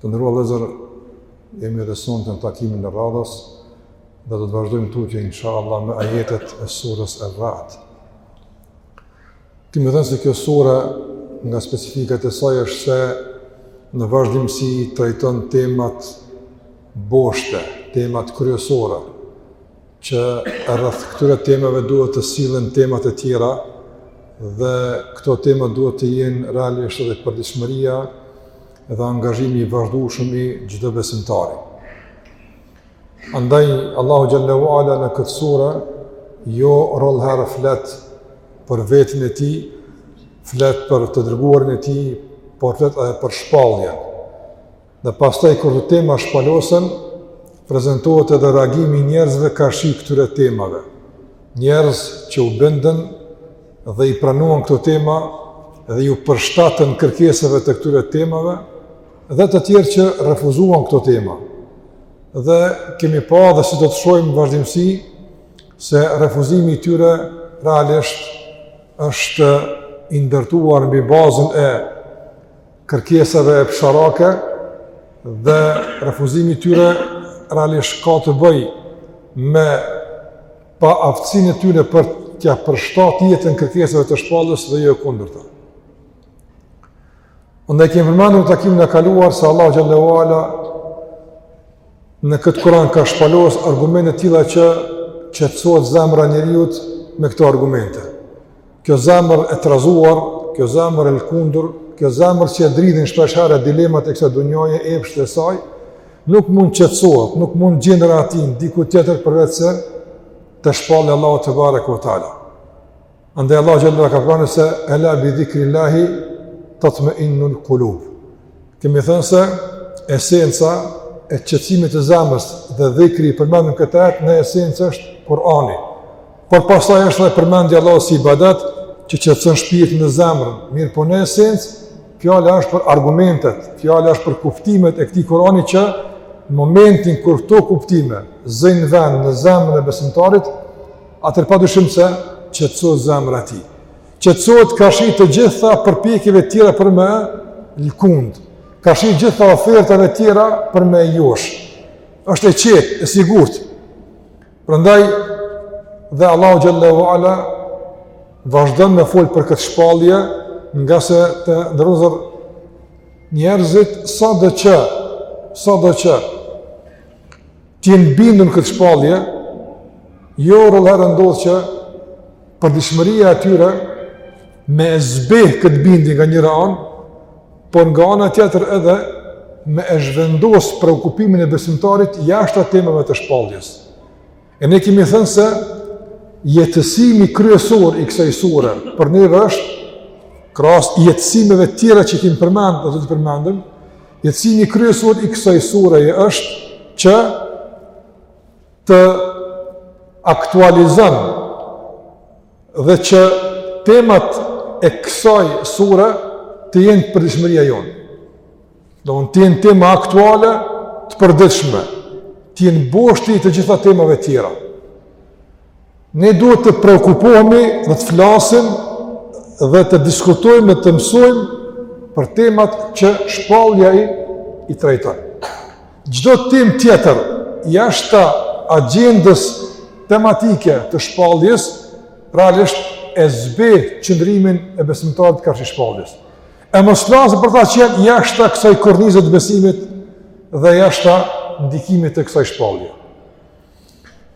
Të nderuar vëllezër, jemi edhe sonte në takimin e radhës, dhe do të vazhdojmë tutje, insha Allah, me ajetet e surës Er-Ra'd. Kemi thënë se kjo sure, nga specifikat e saj, është se në vazhdimësi trajton temat boshte, temat kryesore, që rreth këtyre temave duhet të sillen temat e tjera dhe këto tema duhet të jenë realisht edhe përditshmëria edhe angazhimi i vazhdueshëm i çdo besimtari. Andaj, Allahu xhel-le ue ala në këtë sure, jo rrallëherë flet për veten e tij, flet për të dërguarin e tij, por flet edhe për shpalljen. Dhe pastaj kur këto tema shpalosen, prezentohet edhe reagimi i njerëzve karshi këtyre temave. Njerëz që u bindën dhe i pranuan këto tema dhe iu përshtatën kërkesave të këtyre temave dhe të tjerë që refuzuan këto tema. Dhe kemi pa dhe si do të shohim në vazhdimësi se refuzimi i tyre realisht është i ndërtuar mbi bazën e kërkesave epsharake dhe refuzimi i tyre realisht ka të bëjë me paaftësinë e tyre për t'ia përshtat jetën kërkesave të shpalljes dhe jo e kundërta. Andaj e kemi përmendur takimin e kaluar se Allah xhel-le ue ala në këtë Kuran ka shpalos argumente të tilla që qetësohet zemra e njeriut me këto argumente. Kjo zemër e trazuar, kjo zemër e lkundur, kjo zemër që e dridhin shpeshherë dilemat e kësaj dunjaje, epshet e saj, nuk mund qetësohet, nuk mund gjen rehatinë, diku tjetër përveç se te shpallja e Allahut tebareke ue teala. Andaj Allah gjendër e ka përgane se ela bi dhikrilahi tatmeinnul kulub. Kemi thënë se esenca e qetësimit të zemrës dhe dhikri i përmendur në këtë ajet në esencë është Kurani. Por pastaj është dhe përmendja e Allahut si ibadet, që qetëson shpirtin dhe zemrën, mirëpo në esencë, fjala është për argumentet, fjala është për kuptimet e këtij Kurani që në momentin kur këto kuptime zëjnë vend në zemrën e besimtarit, atëherë pa dyshim se qetësohet zemra e tij. Qetësohet karshi të gjitha përpjekjeve tjera për me lëkund, karshi gjitha ofertave tjera për me josh. është e qetë, e sigurtë, Prandaj dhe Allahu xhel-le ue ala vazhdon me fol për këtë shpallje, ngase të nderuar vëllezër, njerëzit sado që sado që të jenë të bindun në këtë shpallje, jo rrallëherë ndodh që përditshmëria e tyre me e zbeh këtë bindje nga njëra anë, por nga ana tjetër edhe me e zhvendos preokupimin e besimtarit jashta temave të shpalljes. E ne kemi thënë se jetësimi kryesor i kësaj sure për neve është krahas jetësimeve tjera që kemi përmend, do të përmendim, jetësimi kryesor i kësaj sure është që të aktualizon dhe që temat e kësaj sure të jenë përditshmëria jonë. Domethënë të jenë tema aktuale të përditshme, të jenë boshti i të gjitha temave tjera. Ne duhet të preokupohemi dhe të flasim dhe të diskutojmë dhe të mësojmë për temat që shpallja i, i trajton. Çdo temë tjetër, jashta agjendës tematike të shpalljes, realisht e zbeh qëndrimin e besimtarit karshi shpalljes. E mos flasim për të qenë jashta kësaj kornize të besimit dhe jashta ndikimit të kësaj shpallje.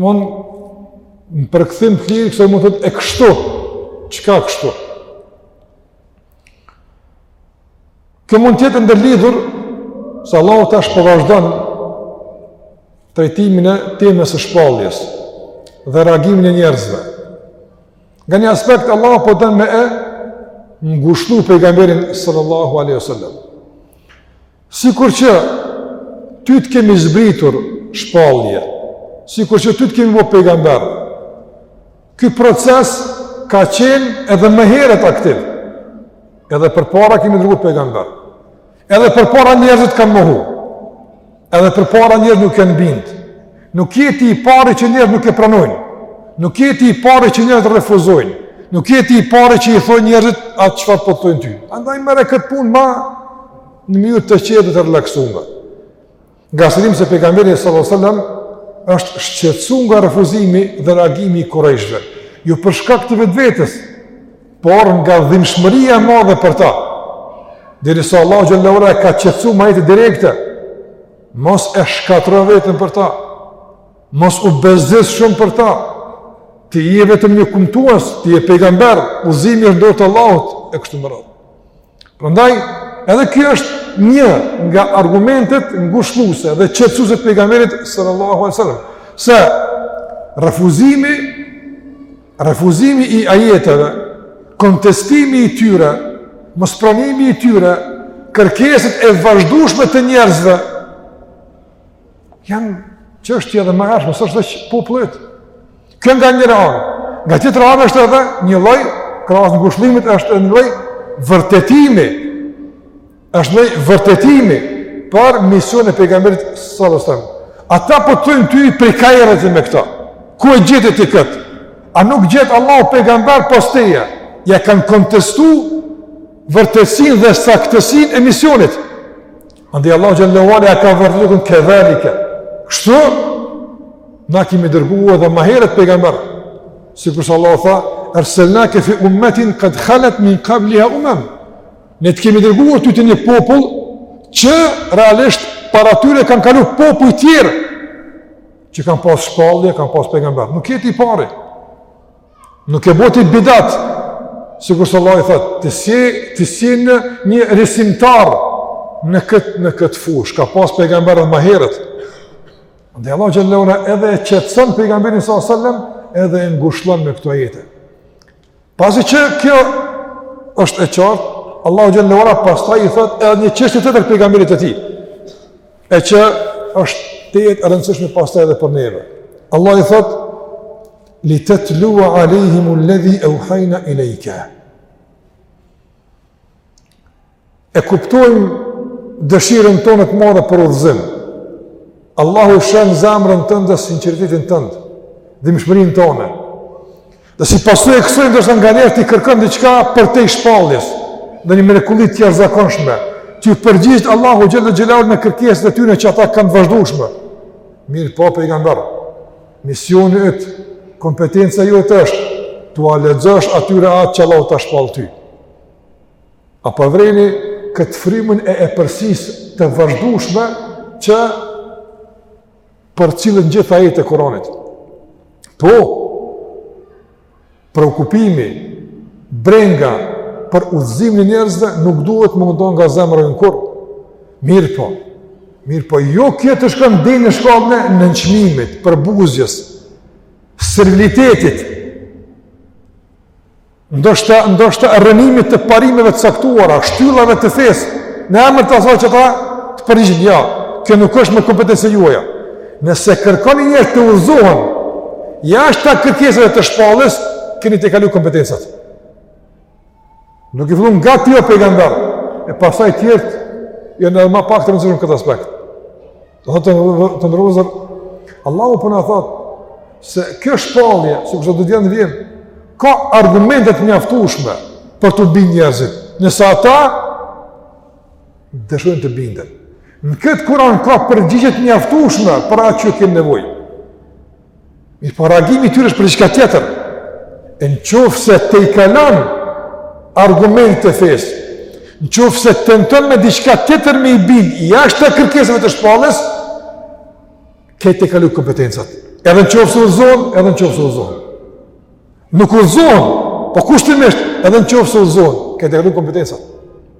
Mund, në përkthim të lirë, kjo mund të thotë e kështu, çka kështu? Kjo mund të jetë e ndërlidhur, se Allahu tash po vazhdon trajtimin e temës së shpalljes dhe reagimin e njerëzve. Nga një aspekt, Allahu po don me e ngushllu pejgamberin sallallahu aleyhi sallam. Sikur që ty të kemi zbritur shpallje, sikur që ty të kemi bo pejgamber, ky proces ka qenë edhe më herët aktiv, edhe përpara kemi dërgu pejgamber, edhe përpara njerëzit kanë mohu, edhe përpara njerëzit nuk janë bindë, nuk je ti i pari që njerëzit nuk e pranojnë, nuk je ti i pari që njerëzit refuzojnë, nuk je ti i pari që i thojnë njerëzit atë çfarë po të thojnë ty. Andaj merre këtë punë ma në mënyrë të qetë dhe të relaksuar. Ngase e dimë se pejgamberi sallallahu alajhi wasallam është shqetësuar nga refuzimi dhe reagimi i kurejshëve, jo për shkak të vetvetes, por nga dhimbshmëria e madhe për ta. Derisa Allahu xhallahu e ka qetësuar me ajete direkte, mos e shkatërro veten për ta. Mos u bezdis shumë për ta. Ti je vetëm një kumtues, ti je pejgamber, udhëzimi është në dorë të Allahut e kështu me radhë. Prandaj edhe kjo është një nga argumentet ngushëlluese dhe qetësuese të pejgamberit sallallahu alaihi wasallam. Se refuzimi refuzimi i ajeteve, kontestimi i tyre, mospranimi i tyre, kërkesat e vazhdueshme të njerëzve Janë çështje edhe më të hershme, s'është veç te populli yt. Kjo nga njëra anë. Nga tjetra anë është edhe një lloj krahas ngushëllimit është një lloj vërtetimi. Është lloj vërtetimi për misionin e pejgamberit sallallahu alajhi wasallam. Ata po thonë ty prej kah erdhe me këto. Ku e gjete ti kët? A nuk gjet Allahu pejgamber pos teje? Ia kanë kontestu vërtetësinë dhe saktësinë e misionit. Andaj Allahu xhelle ue ala ka vërtetu kedhalike. Kështu na kemi dërgu edhe më herët pejgamber. Sikurse Allahu tha, "Arsalnaka fi ummatin qad khalat min qabliha umam." Ne të kemi dërguar ty te një popull që realisht para tyre kanë kalu popuj tjerë që kanë pas shpallje, kanë pas pejgamber. Nuk je ti i pari. Nuk ke ba ti bidat, sikurse Allahu i thotë, ti s'je, ti s'je ndonjë risimtar në këtë, në këtë fushë, ka pas pejgamber edhe ma herët. Dhe Allahu xhelle ue ala edhe e qetëson pejgamberin sallallahu alajhi wasallam, edhe e ngushëllon me këto ajete. Pasi që kjo është e qartë, Allahu xhelle ue ala pastaj i thotë edhe një çështje tjetër pejgamberit të tij, e që është tejet e rëndësishme pastaj edhe për neve. Allahu i thotë, Li tetlue alejhimu lledhi euhajna ilejke. E kuptojmë dëshirën tande të madhe për udhëzim. Allahu sheh zemrën tënde dhe sinqeritetin tënd, dhe gatishmërinë tënde. Dhe si pasojë e kësaj ndoshta nganjëherë ti kërkon diçka përtej shpalljes, ndonjë mrekulli të jashtëzakonshme, t'ju përgjigjet Allahu azze ue xhel në kërkesat e tyne që ata kanë të vazhdushme. Mirëpo për i nga mërë. Misioni yt, kompetenca jote është t'ua lexosh atyre atë që Allahu ta shpall ty. A po vëreni këtë frymën e epërsisë të vazhdueshme që përcjellin gjithë ajetet e Kuranit. Po, Preokupimi, brenga për udhëzimin e njerëzve nuk duhet të mungon nga zemra jonë kurrë. Mirëpo, mirëpo, jo kjo të shkon deri në shkallën e nënçmimit, përbuzjes, servilitetit, ndoshta, ndoshta rrënimit të parimeve të caktuara, shtyllave të fesë, në emër të asaj që ata të përgjigjen, jo, kjo nuk është më kompetencë e juaja. Nëse kërkoni njerëzit të udhëzohen jashta kërkesave të shpalljes, keni tejkalu kompetencat. Duke fillu nga ti o pejgamber, e pastaj tjerët janë edhe më pak të rëndësishëm në këtë aspekt. Dëgjues të nderuar, Allahu po na thot se kjo shpallje, sikurse do të na vjen, ka argumente të mjaftueshme për t'u bind njerëzit. Nëse ata dëshojnë të binden. Në këtë kuran ka përgjigje të mjaftushme për atë që kanë nevojë. Mirëpo reagimi tyre është për diçka tjetër. E në qofë se tejkalon argumentet e fesë, në qofë se tenton me diçka tjetër me i bind, jashta kërkesave të shpalljes, ke tejkalu kompetencat. Edhe në qofë se udhëzohen, edhe në qofë se udhëzohen. Nuk udhëzohen, po kushtimisht, edhe në qofë se udhëzohen, ke tejkalu kompetencat.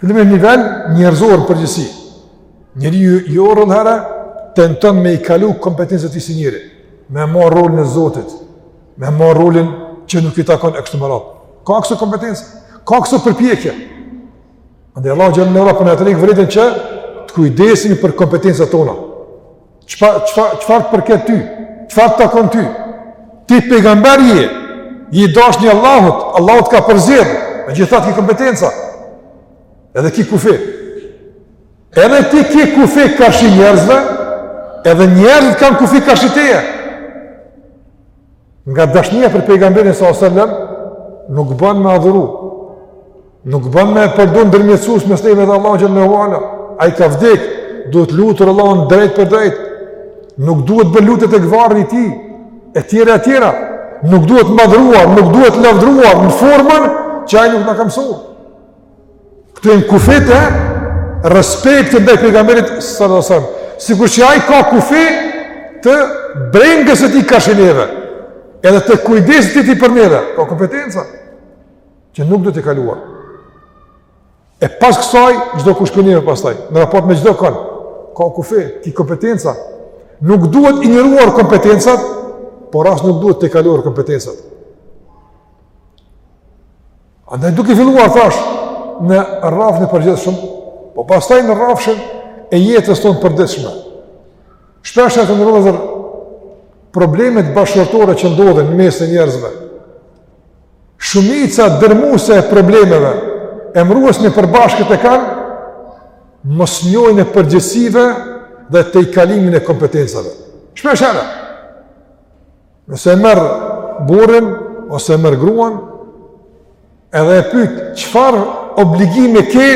Fillimisht nivel njerëzor në përgjithësi, njeriu jo rrallëherë tenton me i kalu kompetencat e tij si njeri, me marrë rolin e Zotit, me marrë rolin që nuk i takon e kështu me radhë. Ka kso kompetenca, ka kso përpjekje. Andaj Allahu xhel-le shanuhu na e tërheq vërejtjen që të kujdesimi për kompetencat tona. Çfarë të përket ty? Çfarë të takon ty? Ti pejgamber je. Je i dashur i Allahut, Allahu të ka përzgjedh. Megjithatë ki kompetenca. Edhe ki kufi. Edhe ti ki kufi karshi njerëzve, edhe njerëzit kanë kufi karshi teje. Nga dashnia për pejgamberin sallallahu alajhi wasallam nuk ban me adhuru. Nuk ban me përdor ndërmjetësues mes neve dhe Allahut xhel-le ue ala. Ai ka vdek, duhet lutur Allahun drejt për drejt. Nuk duhet bën lutje tek varri i tij e tjera e tjera. Nuk duhet madhëruar, nuk duhet lavdëruar në formën që ai nuk na ka mësuar. Këto janë kufijtë e respektit ndaj pejgamberit sallallahu alaihi wasallam. Sikur që ai ka kufi të brengës së tij karshi neve. Edhe të kujdesit të tij për neve, ka kompetenca që nuk duhet tejkaluar. E pas kësaj çdo kush prej neve pastaj, në raport me çdo kand, ka kufi, ki kompetenca. Nuk duhet injoruar kompetencat, por as nuk duhet tejkaluar kompetencat. Andaj duke filluar thashë në rrafshin e përgjithshëm, po pastaj në rrafshin e jetës tonë të përditshme. Shpeshherë ndër të tjera problemet bashkëshortore që ndodhin në mes të njerëzve. Shumica dërrmuese e problemeve emërues të përbashkët e kanë mosnjohjen e përgjegjësive dhe tejkalimin e kompetencave. Shpeshherë. Nëse e merr burrin ose e merr gruan, edhe e pyet çfarë obligime ke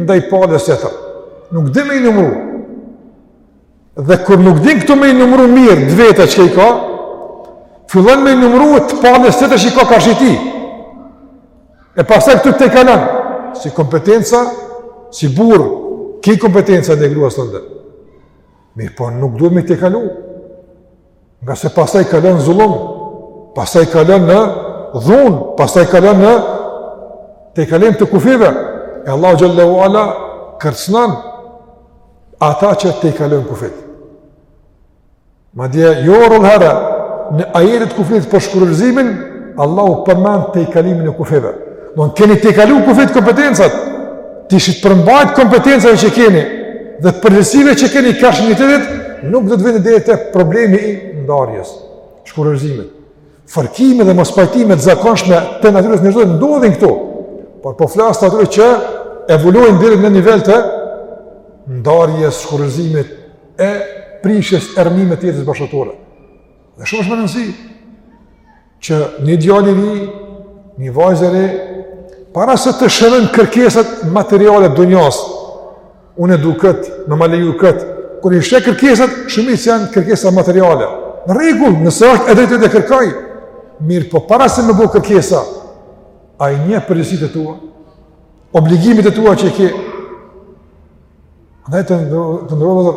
ndaj palës tjetër. Nuk di me i numru. Dhe kur nuk din këtu me i numru mirë të veta që i ka, fillon me i numru të palës tjetër që i ka karshi tij. E pastaj këtu tejkalon, ki kompetenca, si burrë, ki kompetenca ndaj gruas tënde. Mirëpo nuk duhet me tejkalu. Ngase pastaj kalon zullum, pastaj kalon në dhunë, pastaj kalon në tejkalim të kufijve. E Allahu xhel-le ue ala kërcënon ata që tejkalojnë kufijtë. Madje jo rrallëherë, në ajetet kur flet për shkurorëzimin, Allahu përmend tejkalimin e kufijve. Domethënë keni tejkalu kufijtë kompetencat, T'i ishit përmbajt kompetencave që keni dhe përgjegjësive që keni karshi njëri-tjetrit, nuk do të vinit deri te problemi i ndarjes, shkurorëzimit. Fërkime dhe mospajtime të zakonshme të natyrës njerëzore do ndodhin këto, por po flas të atyre që evoluojnë deri në nivel të ndarjes, shkurorëzimit e prishjes, e rrënimit të jetës bashkëshortore. Dhe shumë është me rëndësi, që një djalë i ri, një vajzë e re, para se të shtrojnë kërkesat materiale të dunjasë, unë e du këtë, me ma leju këtë, kur i sheh kërkesat, shumica janë kërkesa materiale. Në rregull, nëse është e drejtë jote kërkoje, mirëpo para se me bo kërkesa, a i njeh përgjegjësitë e tua, obligimet e tua që i ke, Andaj të nderuar,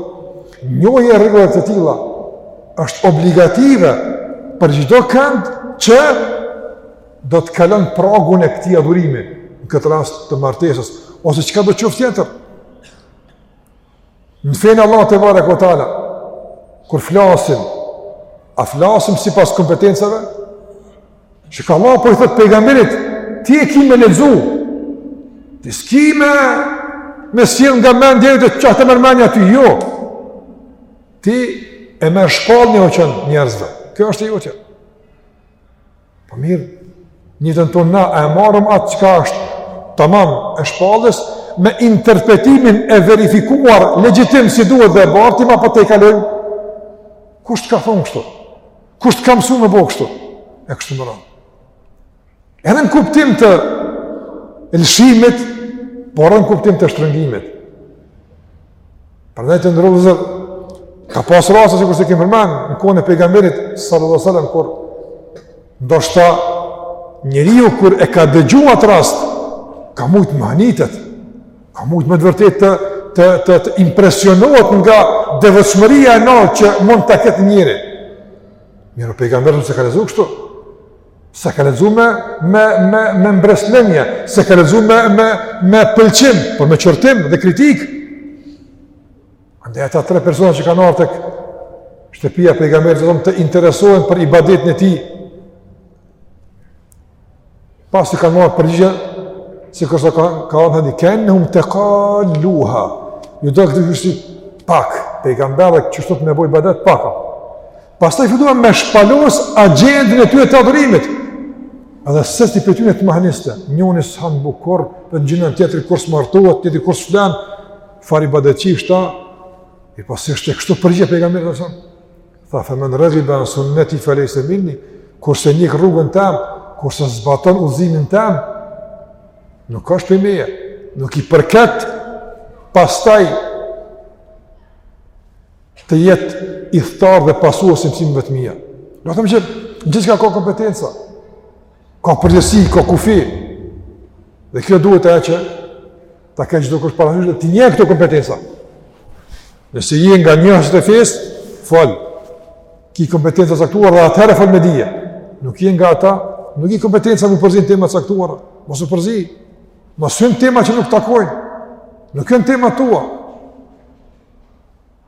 njohja e rregullave të tilla është obligative për çdo kënd që do të kalon pragun e këtij adhurimi, në këtë rast të martesës ose çka do të qoftë tjetër. Në fenë e Allahut tebareke ue teala, kur flasim, a flasim sipas kompetencave, Që ka Allahu po i thotë pejgamberit, ti e ki me lexu, ti s'ki me, me sjell nga mendja jote çka ta merr mendja ty, jo. Ti e merr shpalljen, ua çon njerëzve, kjo është e jotja. Po mirë, njëjtën tonë na, e marrim atë çka është tamam e shpalljes, me interpretimin e verifikuar legjitim si duhet dhe e bartim apo tejkalojmë kush të ka thonë kështu Kush të ka mësu me bo kështu? E kështu me radhë. Edhe në kuptim të lëshimit, por edhe në kuptim të shtrëngimit. Prandaj të nderuar vëllezër, ka pas raste që kështu i kemi përmend, në kohën e pejgamberit, sal-lallahu alejhi ue sel-lem, kur ndoshta njeriu kur e ka dëgju atë rast, ka mujt të mahnitet, Ka mujt me të vërtetë të, të, të, të impresionohet nga devotshmëria e naltë që mund ta ketë njeriu? Mirëpo pejgamberi alejhi selam s'e ka lexu kështu. S'e ka lexu me, me, me, me mbresëlënie, s'e ka lexu me, me, me pëlqim, por me qortim dhe kritikë. Andaj ata tre persona që kanë ardhë te shtëpia e pejgamberit alejhi selam të interesohen për ibadetin e tij. Pasi kanë marrë përgjigje, sikurse ka, ka anë thani, kenë hum të ka luha, ju do këtë kështu pak, Pejgamberi edhe kështu të me bojë ibadet pak. Pastaj filluan me shpalos agjendën e tyre të adhurimit, edhe se si për tyre të mahniste, njoni s'han bukë, dhe në gjinën tjetri kurrë s'martohet, tjetri kurrë s'flen, fari badet që i shta, i pasi është e kështu përgjigje Pejgamberi alejhi selam. Tha fa men raghiba an sunnati fa laysa minni, kush s'e njek rrugën tem, kush s'e zbaton udhëzimin tem, nuk asht prej meje, nuk i përket pastaj të jetë ithtar dhe pasues i mësimeve të mia. Do të them që gjithçka ka kompetenca. Ka përgjegjësi, ka kufi. Dhe kjo duhet që ta ketë çdokush parasysh dhe t'i njohë këto kompetenca. Nëse je nga njohësit e fesë, fol. Ki kompetenca të caktuara dhe atëherë fol me dije. Nuk je nga ata, nuk ki kompetenca m'u përzi n' tema të caktuara. Mos u përzi. Mos hyn n' tema që nuk t'takojnë. Nuk jon tema tua.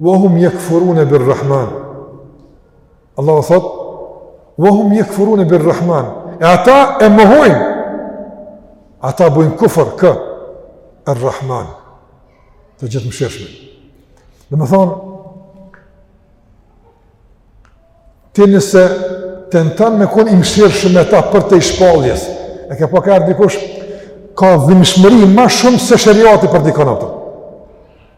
Wa hum yakfuruna bir Rahman. Allahu thot: "Wa hum yakfuruna bir Rahman." E ata e mohojnë. Ata bojnë kufër kë Er Rahman. Të Gjithëmëshirshmin. Domethënë, ti nëse tenton me konë i mëshirshëm me ta përtej shpalljes, e ke po ka ardhë dikush, ka dhimbshmëri ma shumë se sheriati për dikon atëm.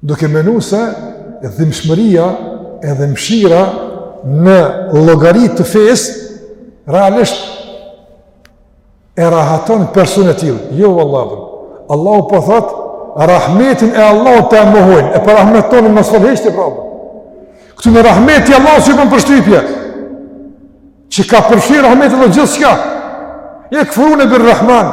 Duke menu se dhimbshmëria edhe mshira në llogari të fesë, realisht e rahaton personin e tillë. Jo, Allahu, Allahu po thot, rahmetin e Allahut e mohojnë, e po rahmet tonë në mësën heshtë i prabë. Këtu në rahmeti i Allahut ju për përshtypje, që ka përfshirë rahmeti i tij gjithçka, yakfuruna bir Rahman,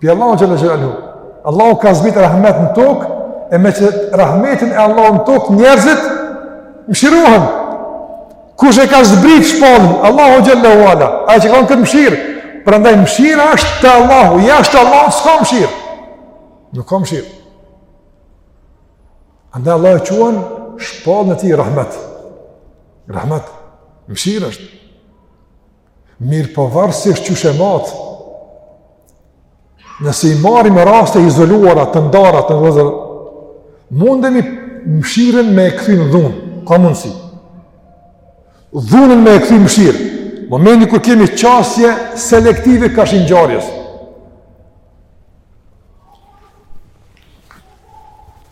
Pi Allahu xhalla xhelalu. Allahu ka zbrit rahmet në tokë e me që rahmetin e Allahut në tokë njerëzit mëshirohen. Kush e ka zbrit shpallën? Allahu xhalla wa ala. Ai që ka këtë mëshirë, prandaj mëshira është te Allahu, jashtë Allahut s'ka mëshirë. Nuk ka mëshirë. Andaj Allahu e quan shpalljen e tij rahmet. Rahmet. Mëshirë është. Mirëpo varësisht qysh e mat, nëse i marrim raste të izoluara të ndara të vëzër, mundemi mshirën me e kthy në dhunë, ka mundësi. Dhunën me e kthy n'mshirë, momentin kur kemi qasje selektive karshi ngjarjes.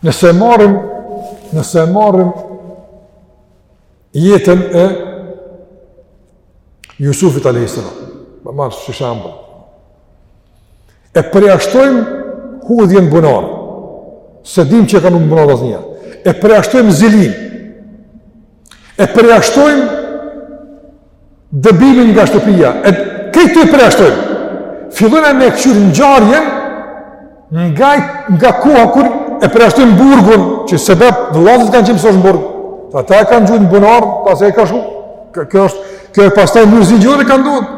Nëse marrim, nëse marrim jetën e Jusufit a.s. Me marrë shembull. E përjashtojmë hudhjen n'bunar. S'e dimë që e kanë hudh n'bunar dhe E përjashtojmë zilinë. E përjashtojmë dëbimin nga shtëpia, e krejt këto i përjashtojmë. Fillojmë me këqyrë ngjarjen nga, nga koha kur e përjashtojmë burgun, që sebep vëllazërit kanë qenë me shku në burg. Ata e kanë gjujtë në bunar, pastaj ka shku. Kjo është, kjo e pastaj në zinxhir e kanë duhet.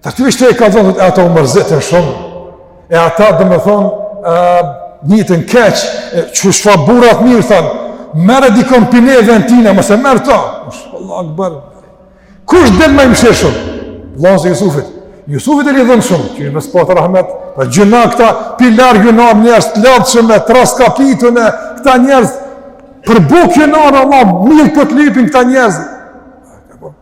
Të të vishtë e ka zonë, e ata u mërzitin shumë, e ata dhe me thonë, njëtën keqë, që shfa burat mirë, thënë, mërë di kompine dhe në tina, mëse mërë ta, Allah akbar, kush dhe më i mëshirë shumë, Allah se Jusufit, Jusufit e li dhënë shumë, që një mësë patë rahmet, dhe gjëna këta, pi largë gjëna njërës të lartë shumë, të rasë kapitu në këta njërës, për bukë gjëna në Allah, mirë për po të lipin këta njërës,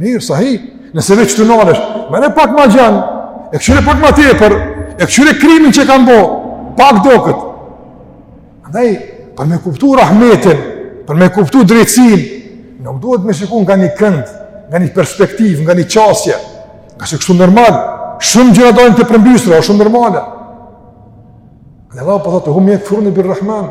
Mirë, sahi, nëse veç të nalesh, e merr pak ma gjanë, e këqyre pak ma tepër, e këqyre krimin që kanë bo, pak doket. Andaj, për me kuptu rahmetin, për me kuptu drejtësinë, nuk duhet me shiku nga një kënd, nga një perspektivë, nga një qasje, ngase kështu normal, shumë gjëra dalin të përmbysura, o shumë normale. E, po thotë, hum jekfurune birrahman,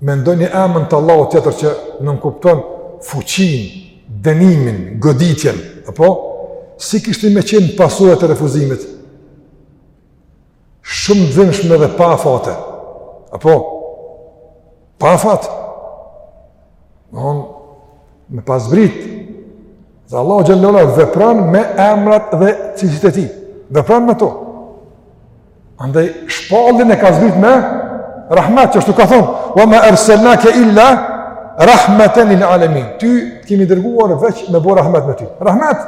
me ndonjë emën të Allahut tjetër që nënkupton fuqinë, dënimin, goditjen, apo? Si kishin me qenë pasojat e refuzimit? Shumë të dhimshme dhe pa afate, apo? Pa afate. Mhm, me pas zbrit, dhe Allahu xhele shanuhu vepron me emrat dhe cilësitë e tij, vepron me to. Andaj shpalljen e ka zbrit me rahmet qashtu ka thonë, "Wa ma arsalnaka illa rahmatan lil alamin." Ty të kemi dërguar veç me bo rahmet me ty. Rahmet.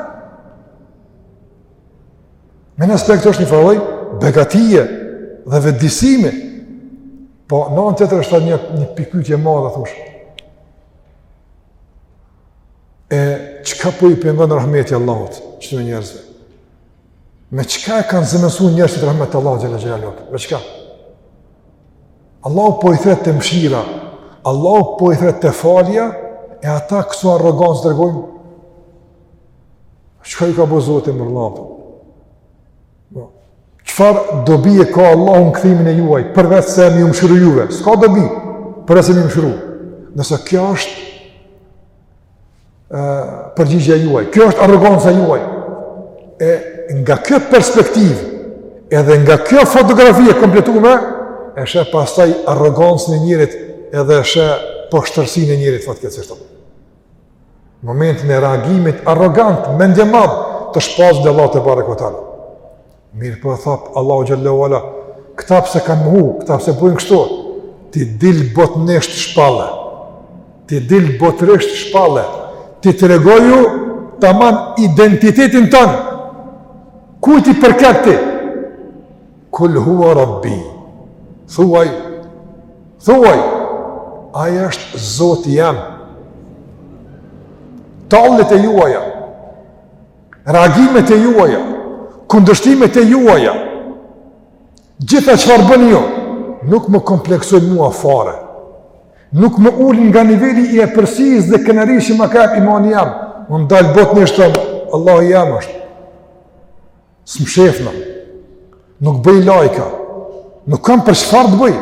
Në një aspekt është një farë lloj begatie dhe vetëdijesimi. Po, në anën tjetër është një, një pikëpyetje e madhe, thush. E, çka po i pengon rahmeti i Allahut këtyre njerëzve? Me çka e kanë zëvendësu njerëzit rahmetin e Allahut xhele xhelaluhu Me çka? Allahu po i thret te mshira Allahu po i thret te falja E ata kësi arrogance tregojnë Çka ju ka bo Zoti mor vëlla? Çfarë dobi e ka Allahu në kthimin e juaj Përveç se me ju mshiru juve S'ka dobi Përveç se me ju mshiru Nëse kjo është përgjigja juaj. Kjo është arroganca juaj. E nga kjo perspektivë, edhe nga kjo fotografi e kompletume, e sheh pastaj arrogancën e njerit edhe e sheh poshtërsinë e njerit fatkeqësisht. Momentin e reagimit arrogant, mendjemadh, të shpalljes së Allahut tebareke ve teala. Mirëpo e thotë, Allahu xhel-le ve ala, këta pse kanë mohu, këta pse bojnë kështu, ti dil botnisht shpalle, ti dil botërisht shpalle, ti tregoju taman identitetin tënd, kujt i përket ti? Kul huve rabbi, thuaj, thuaj, ai është zoti jem, talljet e juaja, Reagimet e juaja, kundërshtimet e juaja, gjitha çfarë bëni ju, nuk më kompleksojnë mua fare, nuk më ulin nga niveli i epërsisë dhe krenarisë që ma ka imani jem, me dalë botnisht thom, Allahu i jem është, s'mshefna, nuk bëj lajka, nuk kam për çfarë të bëj,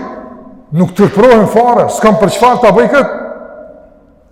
nuk turpërohem fare, s'kam për çfarë ta bëj këtë,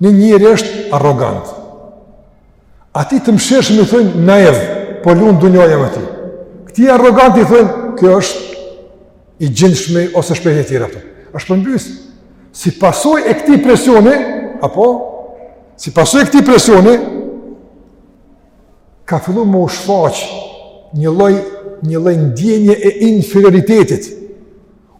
Një njeri është arrogant. Atij të mshirshmit i thonë naiv, po lun dynjaja me të. Këtij arroganti i thonë, ky është i gjindshmi ose shprehje tjera. Pra është përmbys. Si pasojë e këtij presioni, apo, si pasojë e këtij presioni, ka fillu me u shfaq një lloj, një lloj ndjenje e inferioritetit.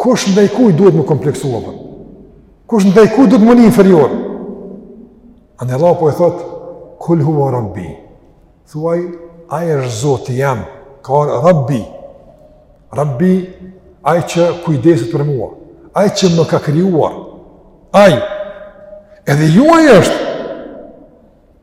Kush ndaj kujt duhet me u kompleksu, a po? Kush ndaj kujt duhet me u ni inferior? Ani Allahu po i thotë, kul huve rabbi. Thuaj, ai është zoti jem, ka ardhë rabbi. Rabbi, ai që kujdeset për mua. Ai që më ka krijuar. Ai. Edhe i juaj është.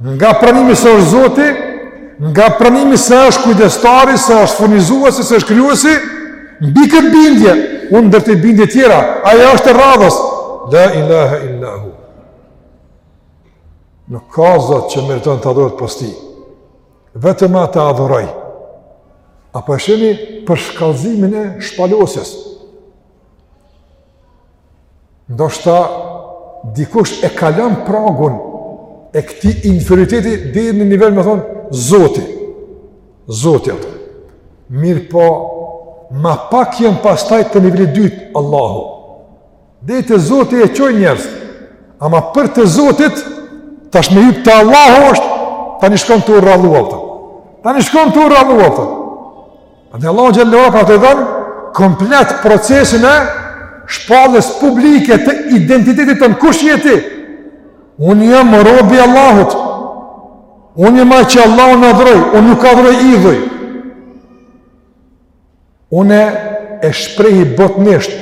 Nga pranimi se është zoti, nga pranimi se është kujdestari, se është furnizuesi, se është krijuesi, mbi këtë bindje, unë ndërtoj bindje tjera, ajo është e radhës, la ilaha illa hu. Nuk ka zot që meriton të adhurohet pos tij, vetëm atë e adhuroj. A po e sheni përshkallëzimin e shpalosjes, Ndoshta dikush e kalon pragun e këtij inferioriteti deri në nivel me thonë, zoti, zoti ato. Mirëpo, ma pak janë pastaj te niveli i dytë, Allahu. Deri te zoti e çojnë njerëz, ama prej te zotit, tash me hyp te Allahu është, tani shkon tu u rrallu ato. Tani shkon tu u rrallu ato. Andaj Allahu xhelle ve ala pra ta jep komplet procesin e shpalljes publike të identitetit tonë kush je ti? Unë jam rob i Allahut. Unë jam ai që Allahun adhuroj, unë nuk adhuroj idhuj. Unë e shprehi botnisht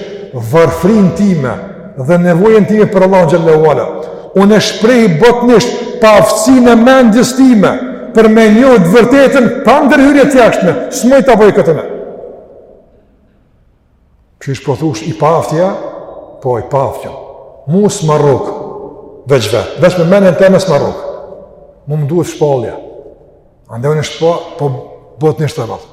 varfrinë time, dhe nevojën time për Allahun xhelle ve ala. Unë e shpreh botnisht paaftësinë e mendjes time për me njoft të vërtetën pa ndërhyrje të jashtme. S'muj ta bëj këtë. Kish pa thënë, i paaftë jam, po i paaftë jam. Mos më rrok veç vet. Veç me mendjen teme mos më rrok. Mu më duhet shpallja. Andaj unë po botnisht të rrok.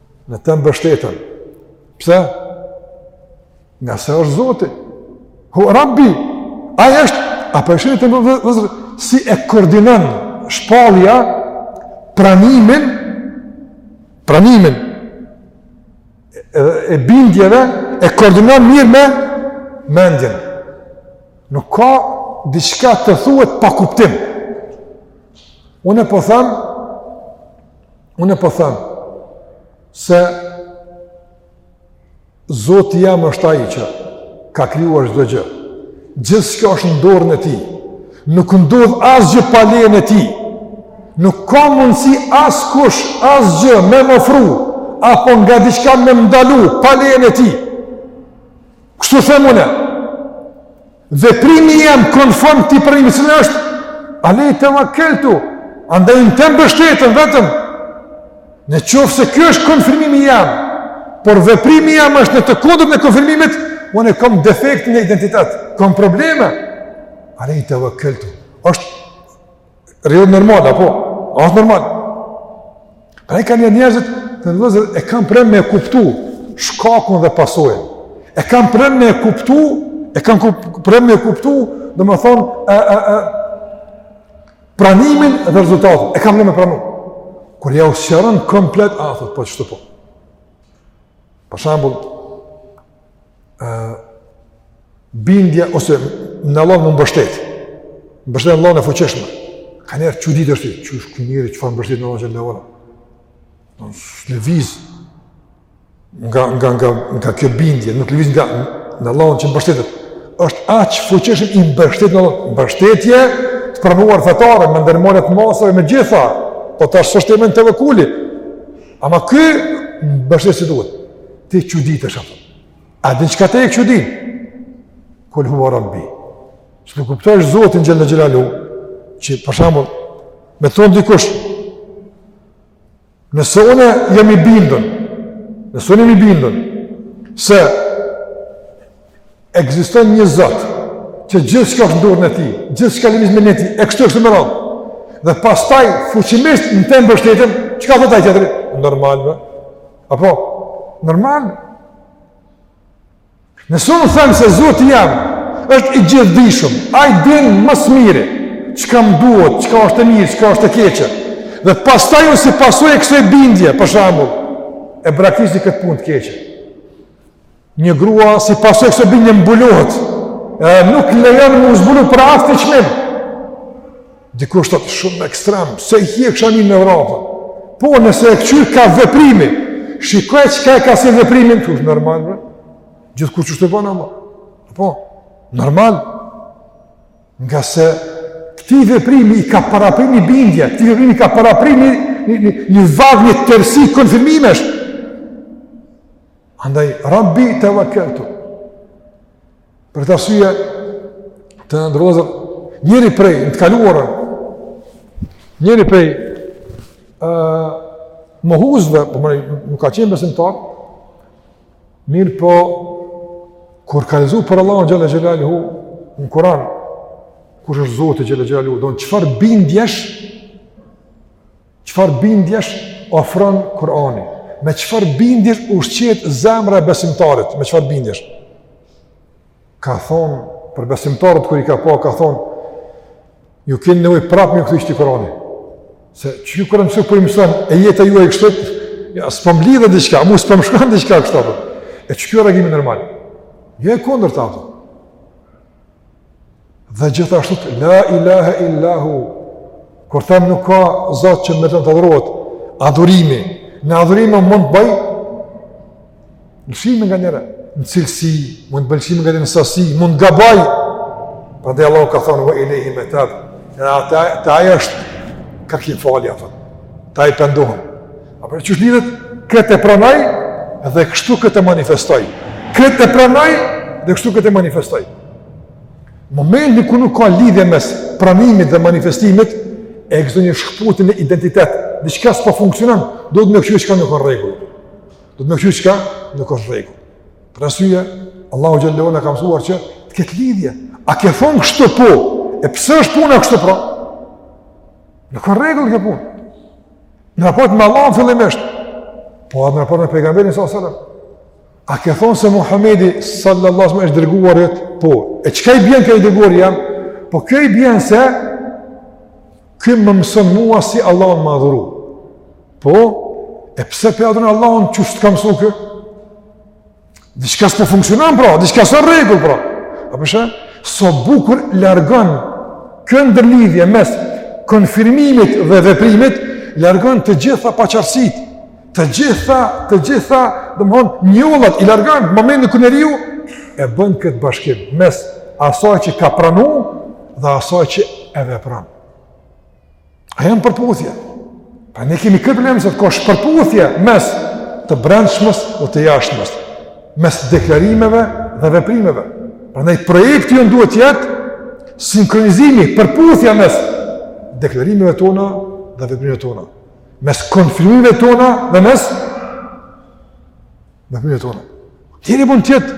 Në të mbështetem. Pse? Ngase është Zoti. Huve Rabbi. Ai është a po shihni, vllezër, si e koordinon shpallja pranimin pranimin e, e bindjeve e koordinon mirë me mendjen. Nuk ka diçka të thuhet pa kuptim. Unë po them Unë po them se Zoti jem është ai që ka krijuar çdo gjë. Gjithçka është në dorën e tij. Nuk ndodh asgjë pa lejen e tij. Nuk ka mundësi askush asgjë me m'ofru apo nga diçka me m'ndalu pa lejen e tij. Kështu them unë. Veprimi jem konform këtij parimi si është, alejhi tevekkeltu, andaj në të mbështetem vetëm, në qoftë se kjo është konfirmimi jem, por veprimi jem është në të kundërtën e konfirmimit, unë e kom defekt në identitet, kom probleme, alejhi tevekkeltu, është Rrjedhë normale, po? A është normal? Po ka njerëz, vllezër, e kanë problem me e kuptu shkakun dhe pasojën. E kanë problem me e kuptu, e kanë problem me e kuptu, domethënë, e, e, e, pranimin dhe rezultatin. E kanë problem me pranu. Kur ja u sqaron komplet, a, thot, po, qështu po. Për shembull, bindja ose në Allahun me u mbështet. Mbështetja në Allah e fuqishme. Ka njeri çuditesh ti, që është ky njeri çfarë mbështetje në Allah xhelle ve ala. Nuk lëviz nga, nga, nga, nga kjo bindje, nuk lëviz, në Allahun që mbështetet. është aq fuqishëm i mbështetur në Allah. Mbështetje të pranuar fetare, me ndërmarrje të masave, me gjitha. Po tash s'është tema tevekuli. Ama ky mbështetet si duhet. Ti çuditesh apo? A din çka të çudit? Kul huwa rabbi. Që të kuptojsh Zotin Xhel-le Xhelaluhu, që për shambull, me thonë dikush, nëse unë jam i bindun, nëse unë jam i bindun, se ekziston një Zot, që gjithçka është n'dorën e tij, gjithçka lidhet me emën tij, e kështu e me radhë, dhe pastaj fuqimisht në të mbështetem, çka thotë ai tjetri? Normal, be, Apo, normal, nëse unë them se Zoti jem, është i gjithëdijshëm, ai din më së miri, çka më duhet, çka është e mirë, çka është e keqe, dhe pastaj unë si pasoj e kësaj bindje, për shambull, e braktisi këtë punë të keqe. Një grua si pasojë e kësaj bindje mbulohet, e nuk lejon m'u zbulu për asnjë çmim. Dikush thotë shumë ekstrem, s'e hek shaminë n'vapë. Po nëse e kqyr ka veprimi, shiko çka ka si veprimin nuk është normal, bre. Gjithkush kështu bën, ama. Po, normal. Ngase këtij veprimi i ka paraprirë bindja, këtij veprimi i ka paraprirë një, një, një varg një tërsi konfirmimesh. Andaj, rabbi tevekkeltu. Për atë arsye, të nderuar, njëri prej, në të kaluarën, njëri prej, uh, mohuesve, pra nuk ka qenë besimtar, mirëpo, kur ka lexu për Allahun xhel-le xhelaluhu, në Kuran, kush është Zoti xhel-le xhelaluhu, do me thënë çfarë bindjesh, Çfarë bindjesh ofron Kur'ani? Me çfarë bindjesh ushqet zemra e besimtarit? Me çfarë bindjesh? Ka thonë për besimtarët kur i ka pa, ka thonë ju keni nevojë prapë me këtë Kur'an. Se çu kur mësoj po mëson e jeta juaj kështu, ja s'po m'lidhet diçka, mos po shkon diçka kështu apo. E që ky reagim normal. Jo e kundërta ato. Dhe gjithashtu te la ilahe illa hu, kur them nuk ka Zot që meriton të adhurohet, adhurimi, në adhurim mund të bëj lëshime nganjëherë, në cilësi, mund të bëj lëshime nganjëherë në sasi, mund të gaboj, prandaj Allahu ka thonë, ve ilejhi metab, dhe te, te Ai është kërkimfalja, te Ai pendohem, A për që lidhet, këtë e pranoj dhe kështu këtë e manifestoj. Këtë e pranoj dhe kështu këtë e manifestoj. Momentin kur nuk ka lidhje mes pranimit dhe manifestimit, ekziston një shkëputje në identitet, diçka s'po funksionon, do të thotë kështu diçka nuk është në rregull. Do të thotë kështu diçka nuk është në rregull. Për atë arsye, Allahu xhel-le na ka mësuar që të ketë lidhje. A ke thonë kështu, po, e pse është puna kështu pra? Nuk është në rregull kjo punë. Në raport me Allahun fillimisht, po edhe në raport me pejgamberin sallallahu alajhi wasallam. A ke thonë se Muhamedi sallallahu alajhi wasallam është i dërguari jot? Po. E çka i bjen kjo i dërguari jem? Po kjo i bjen se ky më mëson mua si Allahun me adhuru? Po. E pse s'pe adhuron Allahun qysh t'ka mësu ky? Diçka s'po funksionon pra, diçka s'o n'rregull pra. A pe sheh? Po sa bukur largon kjo ndërlidhje mes konfirmimit dhe veprimit, largon të gjitha paqartësitë, të gjitha, të gjitha, domethonë, njollat, i largon në momentin kur njeriu e bën këtë bashkim mes asaj që ka pranu dhe asaj që e vepron. A janë n'përputhje? Pra ne kemi këtë problem se ka shpërputhje mes të brendshmës dhe të jashtmës, mes deklarimeve dhe veprimeve. Prandaj projekti jonë duhet të jetë sinkronizimi, përputhja mes deklarimeve tona dhe veprimeve tona, mes konfirmimeve tona dhe mes veprimeve tona. Tjetri mund të jetë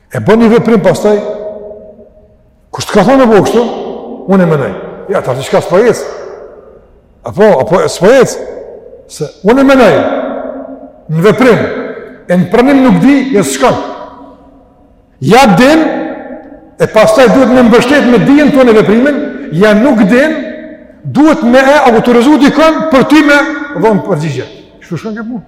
E bën një veprim pastaj, kush të ka thonë me bo kështu? Unë mendoj. Ja, ta diçka s'po ec. Apo, apo s'po ec. Se unë mendoj. Në veprim, e në pranim nuk di, e s'ka. Ja din, e pastaj duhet me mbështet me dijen tane veprimin, ja nuk din, duhet me e autorizu dikën për ty me dhonë përgjigje. Kështu shkon kjo punë.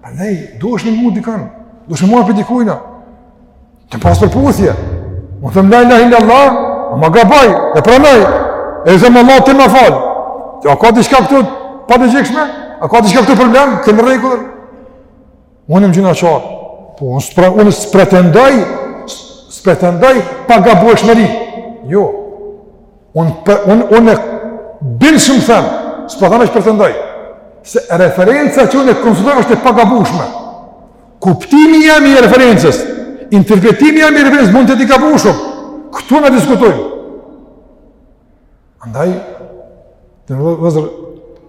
Andaj, do është një mund dikën, do është një marë për dikujna, të pas përputhje, unë them la ilahe illa Allah, ama gaboj, e pranoj, e them Allah të më falë, a ka diçka këtu të palogjikshme, a ka diçka këtu problem, në rregull, unë jam gjynahqar, po unë s' unë s'pretendoj, s'pretendoj pagabueshmëri, jo, Unë un, un e bindshëm them, s'po thom që pretendoj, se referenca që unë e konsultoj është e pagabushme. Kuptimi jem i referencës, interpretimi jem i referencës mund të jetë i gabushëm. Këtu na diskutojmë. Andaj, vëllezër,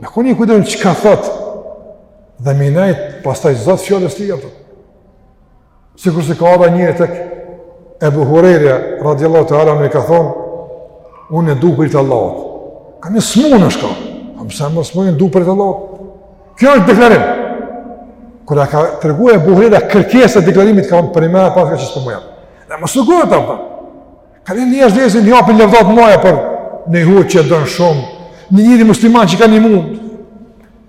me kon i kujdesshëm çka thotë dhe me i nejt pastaj zot fjalës të jepët. Sikur se ka ardh njëri tek Ebu Hurejra, radiallahu teala, i ka thonë, unë e du për hir të Allahut. Ka një smunë në shka, a mëse më smunë e du për hir të Allahut. Kjo është deklarim. Kur i ka tregu Ebu Hurejra kërkesat e deklarimit ka unë për i me e pa fja që së për më jam. Dhe më së gojë të apëta. Ka njerëz edhe që i japin lavdatë ma mdhaja për një hoxhë që e don shumë, një njeri musliman që ka një mund,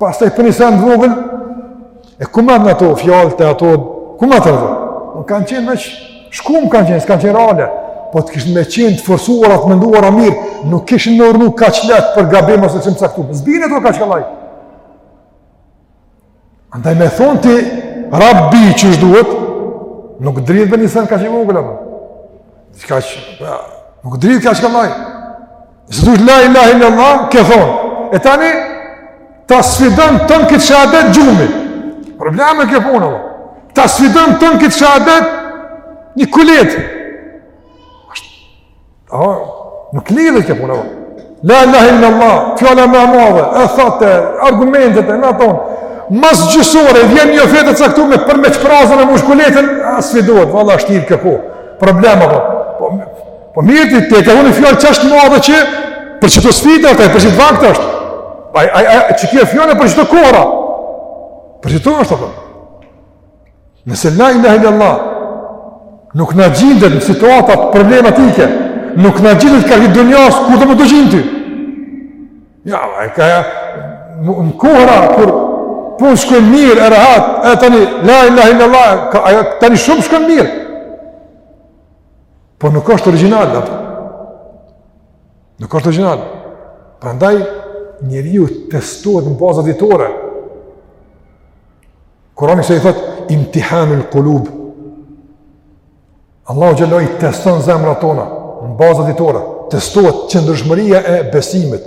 pastaj për një sen vogël, e ku metën ato fjalët ato, ku metën ato? Kanë qenë veç shkum kanë qenë, s'kanë qenë reale, po të kishin me qenë të forcuara, të menduara mirë, nuk kishin me u rrnu kaq letë për gabim ose që më caktu, s'bin ato kaq kollaj. Andaj me thonë ti, rabbi qysh duhet, nuk dridh edhe një sen kaq i vogël, apo. Kaq, pra, nuk dridh kaq kollaj. Nëse duhet la ilahe illallah, ke thonë. E tani, ta sfidon tonë këtë shehadet gjumi. Problem kjo punë, apo. Ta sfidon tonë këtë shehadet një kuletë. Aha, nuk lidhe kjo punë. La ilahe illallah, fjala më e madhe, e thotë argumentet e naton. Mas gjys ore vjen një ofertë e caktuar me për me frazën e mush kuletën, ai sfidohet, valla shtirë kjo punë. Problem apo. Po, po mirë ti ke thonë fjalë q'asht më madhe që për çdo sfidë atë, për çdo vakt është. Ai ai ai qi ke fjalë për çdo kohë. Për çdo kohë është apo. Nëse la ilaha illallah nuk na gjindet në situata problematike, nuk na gjindet karshi dunjas, kur do me t'u gjin ty? Ja, e ka ja, në kohëra, kur punët shkojn mirë e rehat, e tani, la ilaha illallah, ka, e, tani shumë shkon mirë. Po nuk është origjinal ato. Nuk është origjinal. Prandaj, njeriu testohet në baza ditore, Kurani ksaj i thot imtihanul qulub. Allahu xhallahu i teston zemrat tona në baza ditore. Testohet qëndrueshmëria e besimit,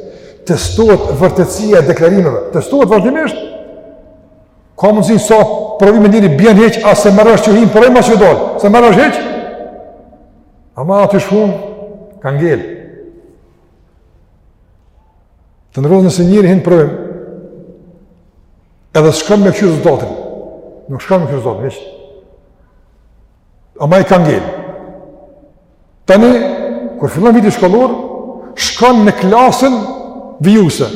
testohet vërtetësia e deklarimeve, testohet vazhdimisht. Ka mundsi n'sa provime njeri bjen hiç as s'e merr vesh që hin provim as dal. S'e merr vesh hiç. Ama aty shkrun ka ngel. Të ndodh nëse njeri hin provim, Edhe s'shkon me kqyr rezultatin. Nuk shkon me kqyr rezultatin hiç. Ama ai ka ngel. Tani, kur fillon viti shkollor, shkon në klasën vijuse.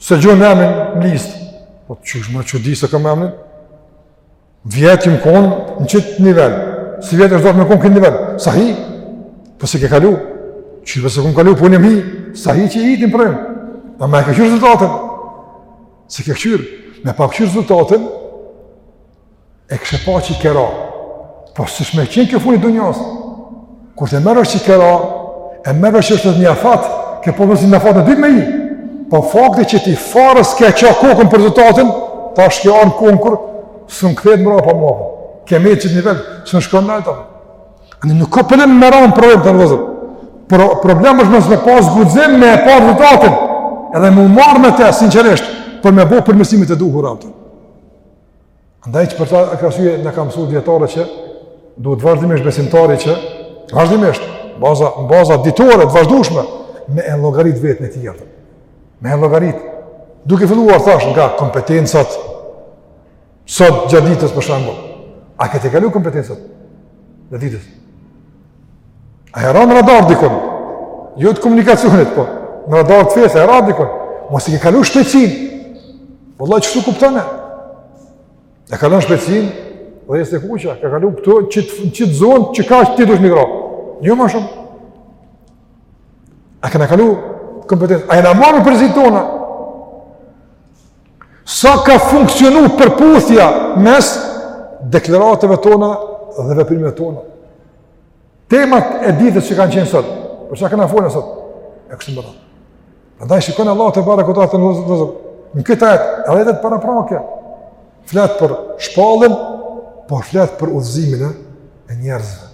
S'e gjon emnin në listë. Po qysh ma, çudi, s'e kam emnin? Vjet jam konë në qët nivel, sivjet është dasht me konë këtë nivel, sahi, po s'e ke kalu, qysh pse s'e kam kalu, po unë kam hi, sahi që ke hi ti n'provim, ama e ke këqyrë rezultatin, s'e ke këqyrë, me pas këqyrë rezultatin, e kishe pa qi ke ra, po si ish me qenë kjo punë e dunjasë, Kur të mërë është që këra, e mërë është është një afat, ke po dhëzim në afat në dytë me i. Po fakti që ti fare s'ke ça kokën për rezultatin, ta shke arë kokën kur, s'un kthehet mbrapa mo. Ke me që të nivel, s'un shkon në e ta. Ani nuk ka problem me ra në provim të nëzëm. Pro, problem është nëse me pas guxim me e pa rezultatin, edhe me u marrë me te, sinqerisht, për me bo përmirësimet e duhura aty. Ndaj që për këtë arsye na kanë msu dijetarët që duhet vazhdimisht besimtari që vazhdimisht, baza, në baza ditore të vazhdushme, me e llogarit veten e tij. Me e llogarit. Duke filluar thashë nga kompetencat sot gjatë ditës për shembull. A ke tejkalu kompetencat gjatë ditës? A ke ra në radar dikun? Jo të komunikacionit, po. Në radar të fesë, ke ra dikun. Mos e ke kalu shpejtësinë. Vëllai, qështu kupton? E kalon shpejtësinë, dhezet e kuqja. Ka kalu këto, qit zonë, që ka që ti duhesh me grah. Jo ma shumë. A kena kalu kompetencë. A e në marë për zi tona? Sa ka funksionu përputhja mes deklaratave tona dhe veprimeve tona. Temat e ditës që kanë qenë sot, për çka kena folur sot? E kështu me radhë. Prandaj shikon Allahu tebareke ve teala në këtë ajet, edhe ajetet paraprake. Flet për shpalljen, por flet për udhëzimin e njerëzve.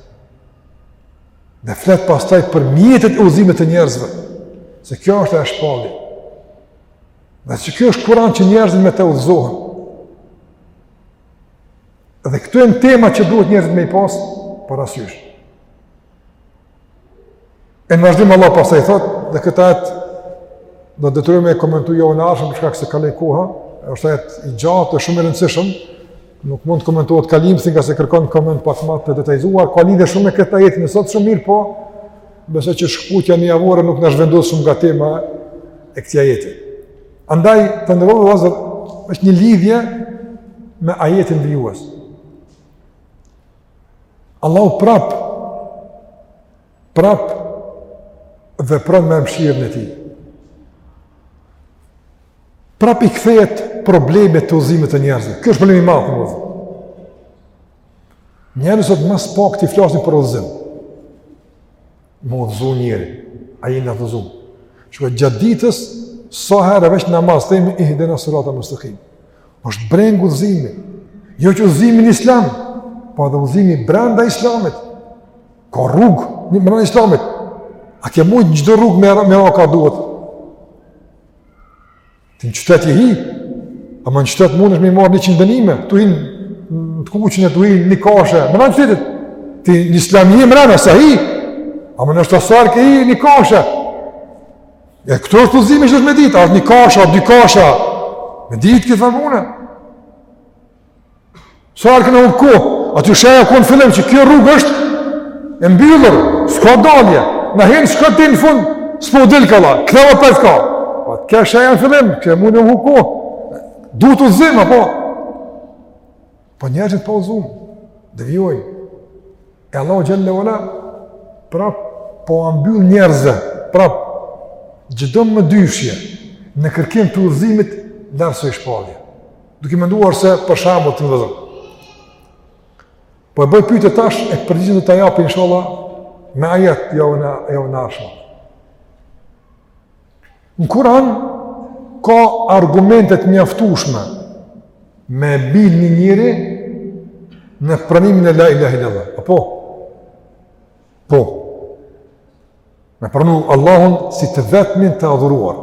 Dhe flet pastaj për mjetet e udhëzimit të njerëzve. Se kjo është shpallje. Dhe që kjo është Kuran që njerëzit me të udhëzohen. Dhe këto janë tema që duhet njerëzit me i pasë, parasysh. E në vazhdim Allahu pastaj thotë, dhe këtë ajet do detyrohmi me e komentu javën e ardhshme, për shkak se kaloi koha, është ajet i gjatë, e shumë i rëndësishëm, Nuk mund të komentohet kalimthi ngase kërkon koment pak më të detajizuar, ka lidhje shumë me këtë ajetin e sotit shumë mirë, po besoj që shkëputja njëjavore nuk na zhvendos shumë nga tema e këtij ajeti. Andaj të nderuar vëllezër është një lidhje me ajetin vijues. Allahu prap Prap vepron me mëshirën e tij. Prap i kthehet problemit të udhëzimit të njerëzve. Kjo është problem i madh më Njerëzit sot më së pak të flasin për udhëzim. Me u udhëzu njeri, a jena udhëzu. Shiko gjatë ditës, sa herë veç n'namaz, themi ihdina siratal mustekim. është brengë udhëzimi, jo veç udhëzimi në islam, po edhe udhëzimi brenda islamit. Ka rrugë, mrena në islamit. A ke mujtë në gjithë rrugë me, me ra ka duhet? Ti në qytet ke hi, ama në qytet mundesh me i marrë njëqind dënime, tu hi në të kuqen e tu hi njëkahshe, mrena në qytetit. Ti në islam ke hi mrena, sa hi, ama nashta asarë ke hi njëkahshe. E këto është udhëzimi që është me ditë, a njëkahshe, a dykahshe, me ditë këtë thërmune. Sa arkën e unë kohë, aty shenja ku në fillim që kjo rrugë është e mbyllur, s'ka dalje, në hinë s'ka ti në fund, s'po dilë ka la, këta më përth ka. Pa të kja shenja në fillim, kjo mu në unë kohë, udhëzim, apo? Po njerëzit pa udhëzim, dhe vjojë, e Allahu xhelle ve ala, prap po ua mbyll njerëzve, prap, gjithmonë me dyshe, në kërkim të udhëzimit, larg asaj shpallje. Duke menduar se për shembull ti vëzhgoj. Po e bëj pyetje tash e përgjigjen do ta jap inshallah me ajet jo na jo na ashtu. Në Kur'an ka argumente të mjaftueshme me bin një njeri në pranimin e la ilahe illallah. Apo Po, me pranu Allahun si të vetëmin të adhuruar,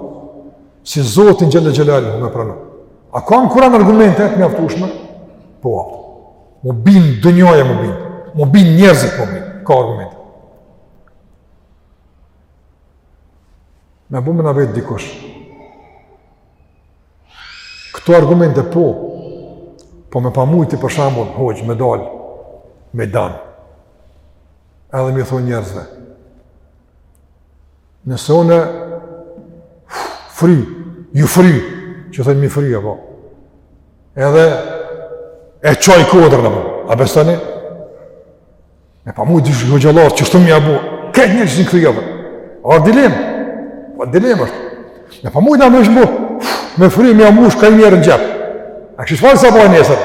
si Zotin xhelle xhelaluhu, me pranu. A ka në kuran argumente të mjaftushme? Po, mjaft. M'u bind dynjaja, m'u bind. M'u bind njerëzit, m'u bind. Ka argumente. Me bu me na vet dikush. Këto argumente po, po me pa mujt ti për shembull, hoxhë, me dalë në mejdan. Edhe me iu thonë njerëzve. Nëse une fryj, ju fryj, që thonë me i fry, apo. Edhe, e çoj kodrën, apo. A besoni? Me pa mujtë dyshë hoxhallarë, kështu me e bu, këta njerëzit në këtë jopër. A është dilemë? A është dilemë është. Me pa mujtë ama me bu, me fry, me ia mbush ka një euro në xhep. A kishe falë sabah nesër?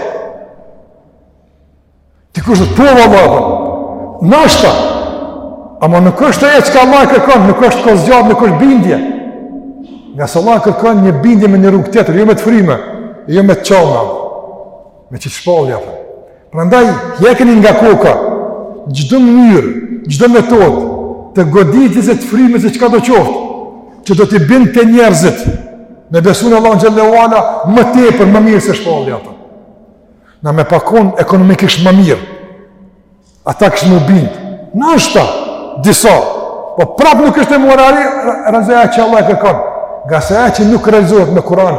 Ti kështë të pova më abu. Nashta, ama nuk është ajo çka Allahu kërkon, nuk është ka zgjat, nuk është bindje. Ngase Allahu kërkon një bindje me një rrugë tjetër, jo me të fryme, jo me të qama. Me qit shpallje, apo. Prandaj, hekeni nga koka, çdo mënyrë, çdo metodë, të goditjes e të frymes e çka do qoftë, që do t'i bindte njerëzit, me besu në Allahun xhelle ve ala, më tepër, më mirë se shpallja, thë. Na me pa kon ekonomikisht më mirë, ata kishin m'u bind, nashta disa, po prap nuk është e morari, rëzëja që Allahu e kërkon, ngase ajo nuk realizohet me Kur'an,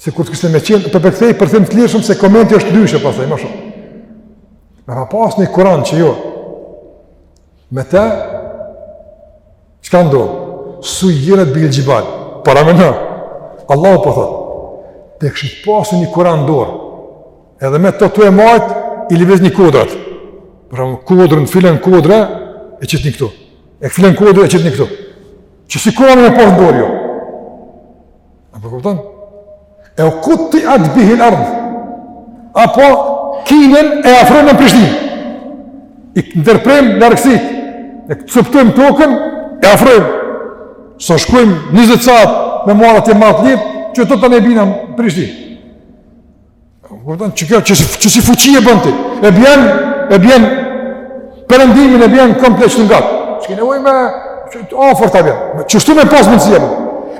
Sikur të kishte me qenë, ta përkthej përkthim të lirshëm se komenti është ndryshe, pastaj, ma shumë. Me pas një Kuran që jo, me te, çka ndodh? Sujjiret bihil xhibal, paramendo, Allah po thot, të kishe pas një Kuran n'dorë, edhe me të tu e majt, i lëvizje kodrat, për shembull kodrën, filan kodre, e qet njëkëtu, e filan kodre, e qet njëkëtu, qësi Kuran me pas n'dorë jo, A po kupton? Eu kutti'at bihil erd. Apo Kinën e afrojna në Prishtinë. I ndërprejmë largësitë. E coptojmë tokën, e afrojmë. S'shkojmë 20 sat me marrë atje mall të lirë, që tani e bina në Prishtinë. Kupton që kjo qësi, qësi fuqie e bën ti. E bjen, e bjen perëndimin e bjen komplet nga. Çka ke nevojë me çu afër ta bjen. Qështu me pas mundësi apo.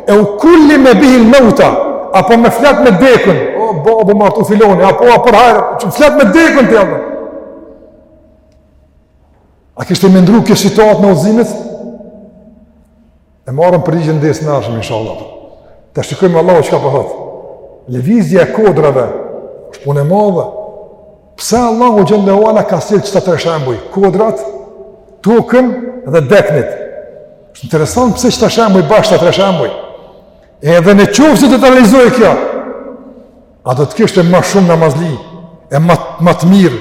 Eu kullime bihil meuta apo me flet me t'dekun. O babo ma tu filani apo apo hajr, çu flet me t'dekun ti apo. A kishte me ndrru kjo situatë e udhëzimit? E marrim përgjigjen dersin e ardhshëm, inshallah. Të shikojmë Allahu çka po thotë. Lëvizja e kodrave, është punë e madhe. Pse Allahu xhel-le ve ala ka sjell qëta tre shembuj? Kodrat, tokën dhe t'deknit. është interesant pse qëta shembuj, bash këta tre shembuj. Edhe në qoftë se do të realizohej kjo. A do të kishte ma shumë namazli, e ma, ma të mirë.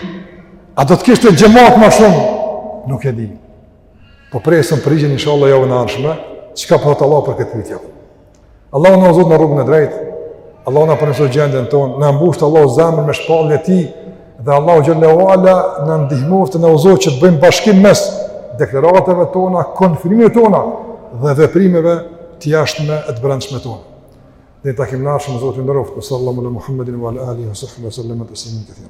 A do të kishte xhemat ma shumë. Nuk e di. Po presim përgjigjen inshallah javën e ardhshme, çka po thotë Allahu për këtë pyetje. Allahu na udhëzoftë në rrugën e drejtë. Allahu na përmirësoftë gjendjen tonë. Na mbushtë Allahu zemrën me shpalljen e tij dhe Allahu xhel-le ve ala na ndihmoftë na udhëzoftë që të bëjmë bashkim mes deklaratave tona, konfirmimeve tona dhe veprimeve të jashtme e të brendshme tona. Deri në takimin e ardhshëm Zoti ju nderoftë, sallallahu ala Muhammedin wa ala alihi wa sahbihi sallam taslima katira.